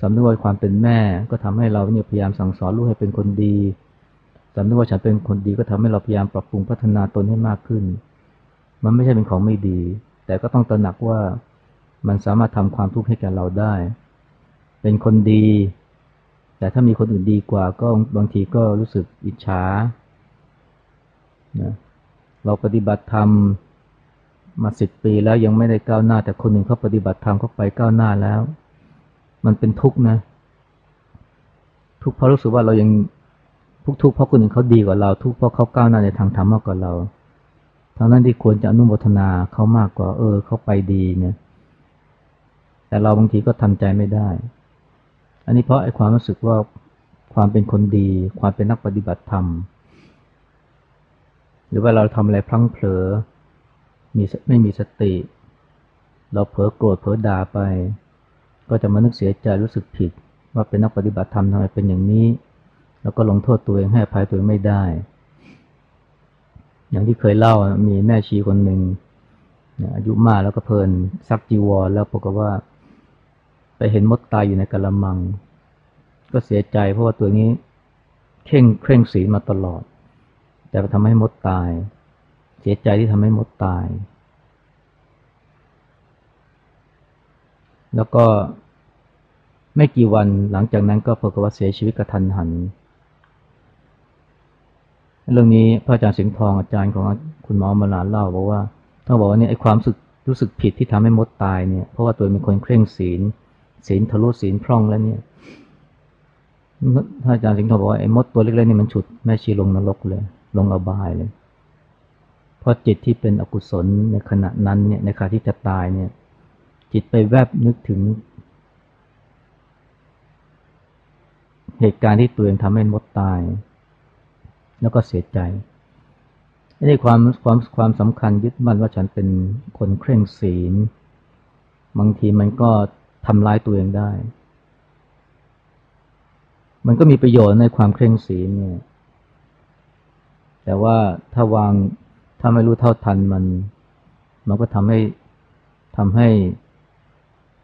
สำนึกว่าความเป็นแม่ ก็ทำให้เราเนี่ยพยายามสั่งสอนลูกให้เป็นคนดีสำนึกว่าฉันเป็นคนดีก็ทำให้เราพยายามปรับปรุงพัฒนาตนให้มากขึ้น มันไม่ใช่เป็นของไม่ดี แต่ก็ต้องตระหนักว่ามันสามารถทำความทุกข์ให้แก่เราได้ เป็นคนดี แต่ถ้ามีคนอื่นดีกว่าก็บางทีก็รู้สึกอิจฉานะเราปฏิบัติธรรมมาสิบปีแล้วยังไม่ได้ก้าวหน้า แต่คนหนึ่งเขาปฏิบัติธรรมเขาไปก้าวหน้าแล้ว มันเป็นทุกข์นะ ทุกข์เพราะรู้สึกว่าเรายังทุกทุกเพราะคนอื่นเขาดีกว่าเรา ทุกเพราะเขาก้าวหน้าในทางธรรมมากกว่าเราทั้งนั้นที่ควรจะอนุโมทนาเขามากกว่า เออเขาไปดีเนี่ย แต่เราบางทีก็ทำใจไม่ได้ อันนี้เพราะไอ้ความรู้สึกว่าความเป็นคนดี ความเป็นนักปฏิบัติธรรม หรือว่าเราทำอะไรพลั้งเผลอมีไม่มีสติ เราเผลอโกรธเผลอด่าไป ก็จะมานึกเสียใจรู้สึกผิด ว่าเป็นนักปฏิบัติธรรมทำไมเป็นอย่างนี้ แล้วก็ลงโทษตัวเองให้อภัยตัวเองไม่ได้ อย่างที่เคยเล่ามีแม่ชีคนหนึ่งอายุมากแล้วก็เพลินซักจีวรแล้วปรากฏว่า ไปเห็นมดตายอยู่ในกระมัง ก็เสียใจเพราะว่าตัวนี้เข่งเคร่งศีลมาตลอด แต่ไปทำให้มดตาย เสียใจที่ทำให้มดตาย แล้วก็ไม่กี่วันหลังจากนั้นก็ปรากฏว่าเสียชีวิตกระทันหัน เรื่องนี้พระอาจารย์สิงห์ทองอาจารย์ของคุณหมอมาลาเล่าบอกว่าท่านบอกว่าเนี่ยไอ้ความรู้สึกรู้สึกผิดที่ทำให้มดตายเนี่ยเพราะว่าตัวเป็นคนเคร่งศีล ศีลทะลุศีลพร่องแล้วเนี่ยพระอาจารย์สิงห์ทองบอกว่าไอ้มดตัวเล็กๆนี่มันฉุดแม่ชีลงนรกเลย ลงอบายเลย เพราะจิตที่เป็นอกุศลในขณะนั้นเนี่ยในขณะที่จะตายเนี่ย จิตไปแวบนึกถึง เหตุการณ์ที่ตัวเองทำให้มดตาย แล้วก็เสียใจนี่ความความความสำคัญยึดมั่นว่าฉันเป็นคนเคร่งศีล บางทีมันก็ ทำลายตัวเองได้ มันก็มีประโยชน์ในความเคร่งศีลเนี่ย แต่ว่าถ้าวางถ้าไม่รู้เท่าทันมัน มันก็ทำให้ทำให้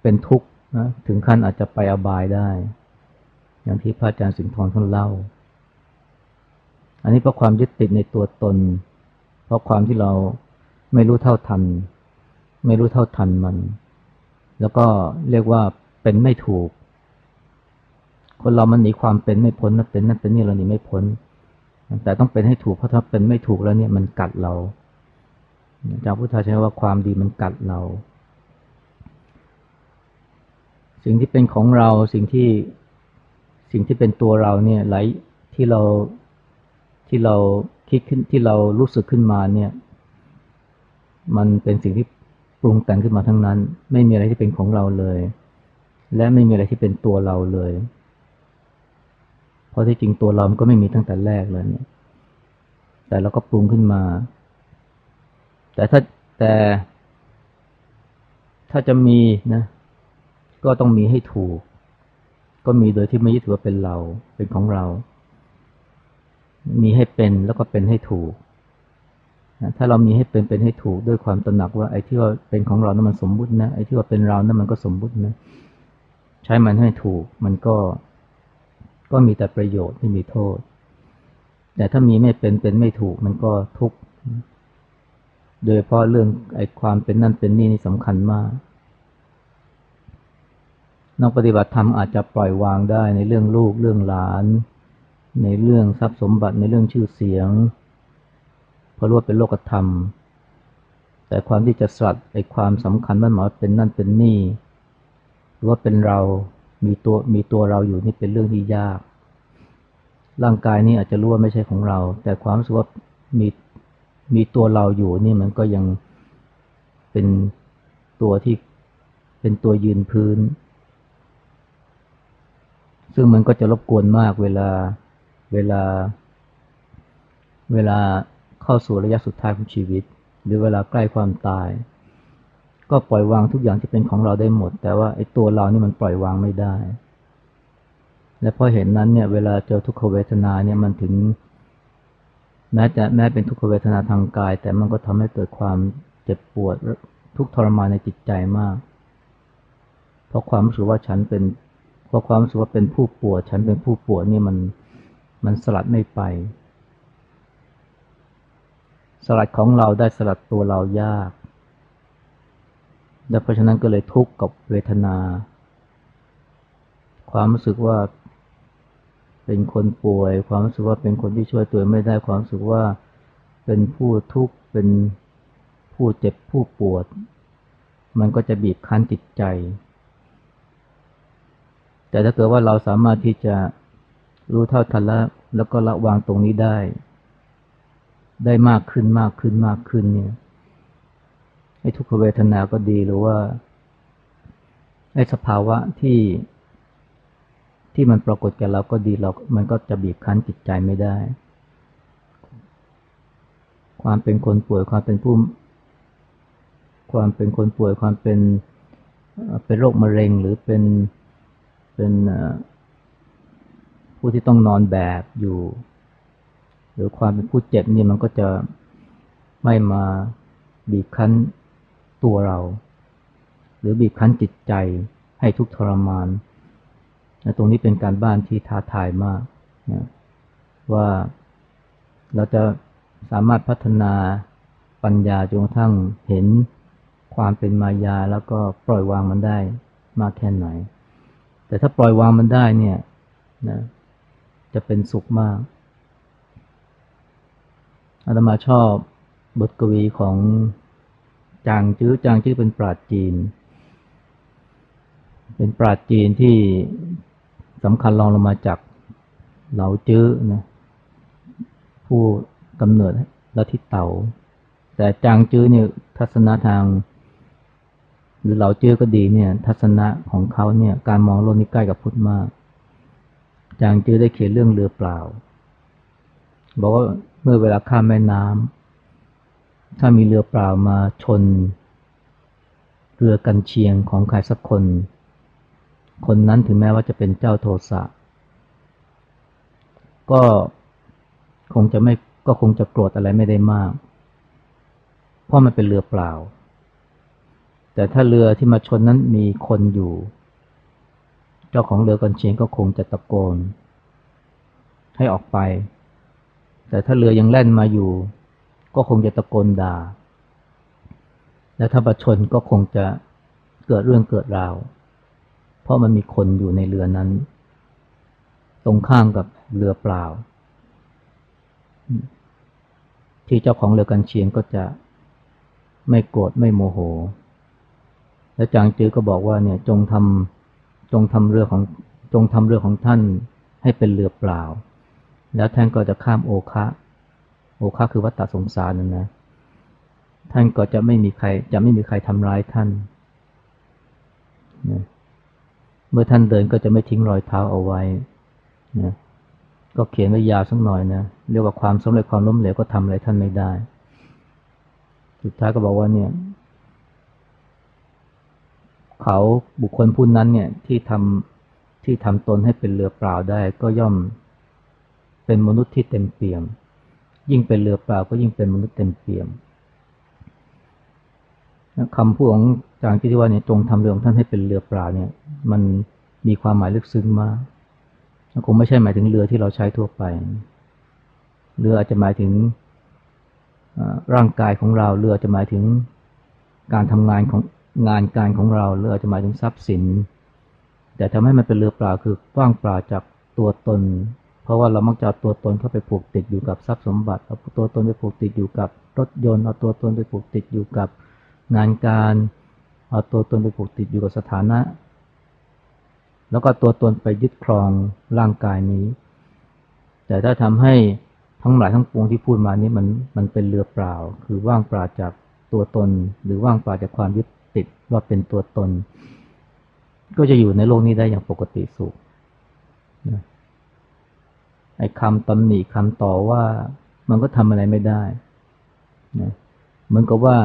เป็นทุกข์นะถึงขั้นอาจจะไปอบายได้ อย่างที่พระอาจารย์สิงห์ทองท่านเล่า อันนี้เพราะความยึดติดในตัวตน เพราะความที่เราไม่รู้เท่าทัน ไม่รู้เท่าทันมัน แล้วก็เรียกว่าเป็นไม่ถูก คนเรามันหนีความเป็นไม่พ้นนั่นเป็นนั่นเป็นนี่เราหนีไม่พ้น แต่ต้องเป็นให้ถูกเพราะถ้าเป็นไม่ถูกแล้วเนี่ยมันกัดเราอาจากพุทธาใช้ว่าความดีมันกัดเรา สิ่งที่เป็นของเราสิ่งที่สิ่งที่เป็นตัวเราเนี่ยไหลที่เราที่เราคิดขึ้นที่เรารู้สึกขึ้นมาเนี่ย มันเป็นสิ่งที่ ปรุงแต่งขึ้นมาทั้งนั้น ไม่มีอะไรที่เป็นของเราเลย และไม่มีอะไรที่เป็นตัวเราเลย เพราะที่จริงตัวเราก็ไม่มีตั้งแต่แรกเลยเนี่ย แต่เราก็ปรุงขึ้นมา แต่ถ้าแต่ถ้าจะมีนะ ก็ต้องมีให้ถูก ก็มีโดยที่ไม่ยึดถือว่าเป็นเรา เป็นของเรา มีให้เป็นแล้วก็เป็นให้ถูก ถ้าเรามีให้เป็นเป็นให้ถูกด้วยความตระหนักว่าไอ้ที่ว่าเป็นของเรานั้นมันสมมุตินะไอ้ที่ว่าเป็นเรานั้นมันก็สมมุตินะ ใช้มันให้ถูกมันก็ ก็มีแต่ประโยชน์ไม่มีโทษ แต่ถ้ามีไม่เป็นเป็นไม่ถูกมันก็ทุกข์โดยเพราะเรื่องไอ้ความเป็นนั่นเป็นนี่นี่สำคัญมากนักปฏิบัติธรรมอาจจะปล่อยวางได้ในเรื่องลูกเรื่องหลาน ในเรื่องทรัพย์สมบัติในเรื่องชื่อเสียง เพราะรู้ว่าเป็นโลกธรรม แต่ความที่จะสลัดไอความสำคัญมันหมายเป็นนั่นเป็นนี่หรือว่าเป็นเรา มีตัวมีตัวเราอยู่นี่เป็นเรื่องที่ยาก ร่างกายนี้อาจจะรู้ว่าไม่ใช่ของเรา แต่ความรู้สึกว่ามีมีตัวเราอยู่นี่มันก็ยังเป็นตัวที่เป็นตัวยืนพื้น ซึ่งมันก็จะรบกวนมากเวลาเวลาเวลา เข้าสู่ระยะสุดท้ายของชีวิต หรือเวลาใกล้ความตาย ก็ปล่อยวางทุกอย่างที่เป็นของเราได้หมด แต่ว่าไอ้ตัวเรานี่มันปล่อยวางไม่ได้ และเพราะเห็นนั้นเนี่ยเวลาเจอทุกขเวทนาเนี่ยมันถึง แม้จะแม้เป็นทุกขเวทนาทางกาย แต่มันก็ทำให้เกิดความเจ็บปวดทุกทรมานในจิตใจมาก เพราะความรู้สึกว่าฉันเป็นเพราะความรู้สึกว่าเป็นผู้ปวด ฉันเป็นผู้ปวดนี่มันมันสลัดไม่ไป สลัดของเราได้สลัดตัวเรายาก และเพราะฉะนั้นก็เลยทุกข์กับเวทนา ความรู้สึกว่าเป็นคนป่วย ความรู้สึกว่าเป็นคนที่ช่วยตัวไม่ได้ ความรู้สึกว่าเป็นผู้ทุกข์ เป็นผู้เจ็บผู้ปวด มันก็จะบีบคั้นจิตใจ แต่ถ้าเกิดว่าเราสามารถที่จะรู้เท่าทันแล้วแล้วก็ละวางตรงนี้ได้ ได้มากขึ้นมากขึ้นมากขึ้นเนี่ยไอ้ทุกขเวทนาก็ดีหรือว่าไอ้สภาวะที่ที่มันปรากฏแก่เราก็ดีเรามันก็จะบีบคั้นจิตใจไม่ได้ ความเป็นคนป่วยความเป็นผู้ความเป็นคนป่วยความเป็นเป็นโรคมะเร็งหรือเป็นเป็นผู้ที่ต้องนอนแบบอยู่ หรือความเป็นผู้เจ็บนี่มันก็จะไม่มาบีบคั้นตัวเรา หรือบีบคั้นจิตใจให้ทุกทรมานนะตรงนี้เป็นการบ้านที่ท้าทายมากนะว่าเราจะสามารถพัฒนาปัญญาจนกระทั่งเห็นความเป็นมายาแล้วก็ปล่อยวางมันได้มากแค่ไหน แต่ถ้าปล่อยวางมันได้เนี่ยนะจะเป็นสุขมาก อาตมาชอบบทกวีของจางจื้อจางจื้อเป็นปราดจีน เป็นปราดจีนที่สำคัญรองลงมาจากเหลาจื้อนะผู้กำเนิดลัทธิเต่าแต่จางจื้อเนี่ยทัศนะทาง หรือเหลาจื้อก็ดีเนี่ย ทัศนะของเขาเนี่ยการมองโลกนี้ใกล้กับพุทธมาก จางจื้อได้เขียนเรื่องเรือเปล่า บอกว่าเมื่อเวลาข้ามแม่น้ำถ้ามีเรือเปล่ามาชน เรือกันเชียงของใครสักคน คนนั้นถึงแม้ว่าจะเป็นเจ้าโทสะก็คงจะไม่ก็คงจะโกรธอะไรไม่ได้มาก เพราะมันเป็นเรือเปล่า แต่ถ้าเรือที่มาชนนั้นมีคนอยู่ เจ้าของเรือกันเชียงก็คงจะตะโกน ให้ออกไป แต่ถ้าเรือยังแล่นมาอยู่ ก็คงจะตะโกนด่า และถ้าประชนก็คงจะเกิดเรื่องเกิดราว เพราะมันมีคนอยู่ในเรือนั้น ตรงข้ามกับเรือเปล่า ที่เจ้าของเรือกันเชียงก็จะไม่โกรธไม่โมโห และจางจื้อก็บอกว่าเนี่ยจงทำจงทำเรือของจงทำเรือของท่านให้เป็นเรือเปล่า แล้วท่านก็จะข้ามโอคะโอคาคือวัฏฏสงสารนั่นนะ ท่านก็จะไม่มีใครจะไม่มีใครทำร้ายท่านนะเมื่อท่านเดินก็จะไม่ทิ้งรอยเท้าเอาไว้นะก็เขียนไว้ยาวสักหน่อยนะ เรียกว่าความสำเร็จความล้มเหลวก็ทำอะไรท่านไม่ได้ สุดท้ายก็บอกว่าเนี่ย เขาบุคคลผู้นั้นเนี่ยที่ทำที่ทำตนให้เป็นเรือเปล่าได้ก็ย่อม เป็นมนุษย์ที่เต็มเปี่ยม ยิ่งเป็นเรือเปล่าก็ยิ่งเป็นมนุษย์เต็มเปี่ยมคำพูดของจางที่ว่าเนี่ยจงทำเรือของท่านให้เป็นเรือเปล่าเนี่ย มันมีความหมายลึกซึ้งมากคงไม่ใช่หมายถึงเรือที่เราใช้ทั่วไป เรืออาจจะหมายถึงร่างกายของเราเรือจะหมายถึงการทำงานของงานการของเราเรือจะหมายถึงทรัพย์สิน แต่ทำให้มันเป็นเรือเปล่าคือว่างเปล่าจากตัวตน เพราะว่าเรามักจะตัวตนเข้าไปผูกติดอยู่กับทรัพย์สมบัติเอาตัวตนไปผูกติดอยู่กับรถยนต์เอาตัวตนไปผูกติดอยู่กับงานการเอาตัวตนไปผูกติดอยู่กับสถานะ แล้วก็ตัวตนไปยึดครองร่างกายนี้ แต่ถ้าทำให้ทั้งหลายทั้งปวงที่พูดมานี้มันมันเป็นเรือเปล่า คือว่างเปล่าจากตัวตน หรือว่างเปล่าจากความยึดติดว่าเป็นตัวตน ก็จะอยู่ในโลกนี้ได้อย่างปกติสุข ไอ้คำตำหนิคำต่อว่ามันก็ทำอะไรไม่ได้นะเหมือนกับว่า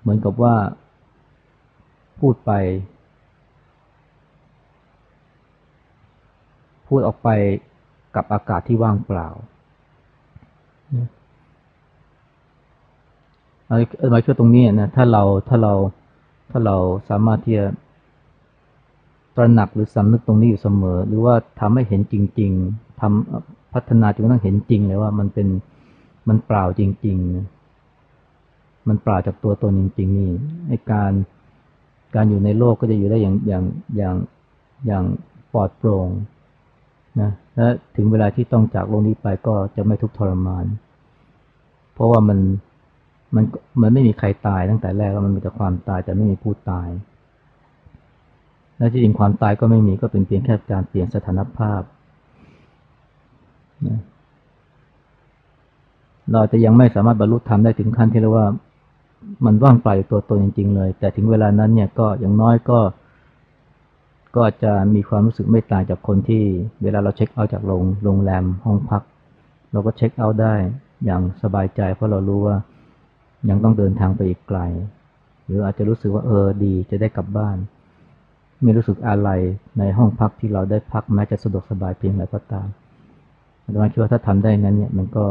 เหมือนกับว่า พูดไป พูดออกไปกับอากาศที่ว่างเปล่าเอามาช่วยตรงนี้นะถ้าเราถ้าเราถ้าเราสามารถที่จะ ตระหนักหรือสำนึกตรงนี้อยู่เสมอ หรือว่าทำให้เห็นจริง ๆทำพัฒนาจนกระทั่งเห็นจริงเลยว่ามันเป็นมันเปล่าจริงๆ มันเปล่าจากตัวตนจริง ๆ นี่ในการการอยู่ในโลกก็จะอยู่ได้อย่างอย่างอย่างอย่างปลอดโปร่งนะและถึงเวลาที่ต้องจากโลกนี้ไปก็จะไม่ทุกข์ทรมาน เพราะว่ามันมันมันไม่มีใครตายตั้งแต่แรกแล้วมันมีแต่ความตายแต่ไม่มีผู้ตาย และที่จริงความตายก็ไม่มีก็เป็นเพียงแค่การเปลี่ยนสถานภาพนะเราจะยังไม่สามารถบรรลุธรรมได้ถึงขั้นที่เรียกว่า มันว่างเปล่าอยู่ตัวตนจริง ๆ เลย แต่ถึงเวลานั้นเนี่ยก็อย่างน้อยก็ ก็จะมีความรู้สึกไม่ต่างจากคนที่ เวลาเราเช็คเอาจากโรงโรงแรมห้องพัก เราก็เช็คเอาได้อย่างสบายใจ เพราะเรารู้ว่ายังต้องเดินทางไปอีกไกล หรืออาจจะรู้สึกว่าเออดีจะได้กลับบ้าน ไม่รู้สึกอะไรในห้องพักที่เราได้พักแม้จะสะดวกสบายเพียงไรก็ตามแต่ว่าคิดว่าถ้าทำได้นั้นเนี่ยมันก็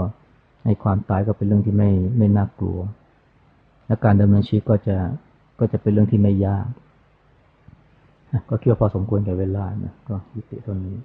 ให้ความตายก็เป็นเรื่องที่ไม่ไม่น่ากลัว และการดำเนินชีวิตก็จะก็จะเป็นเรื่องที่ไม่ยาก ก็คิดว่าพอสมควรกับเวลานะก็ยุติตรงนี้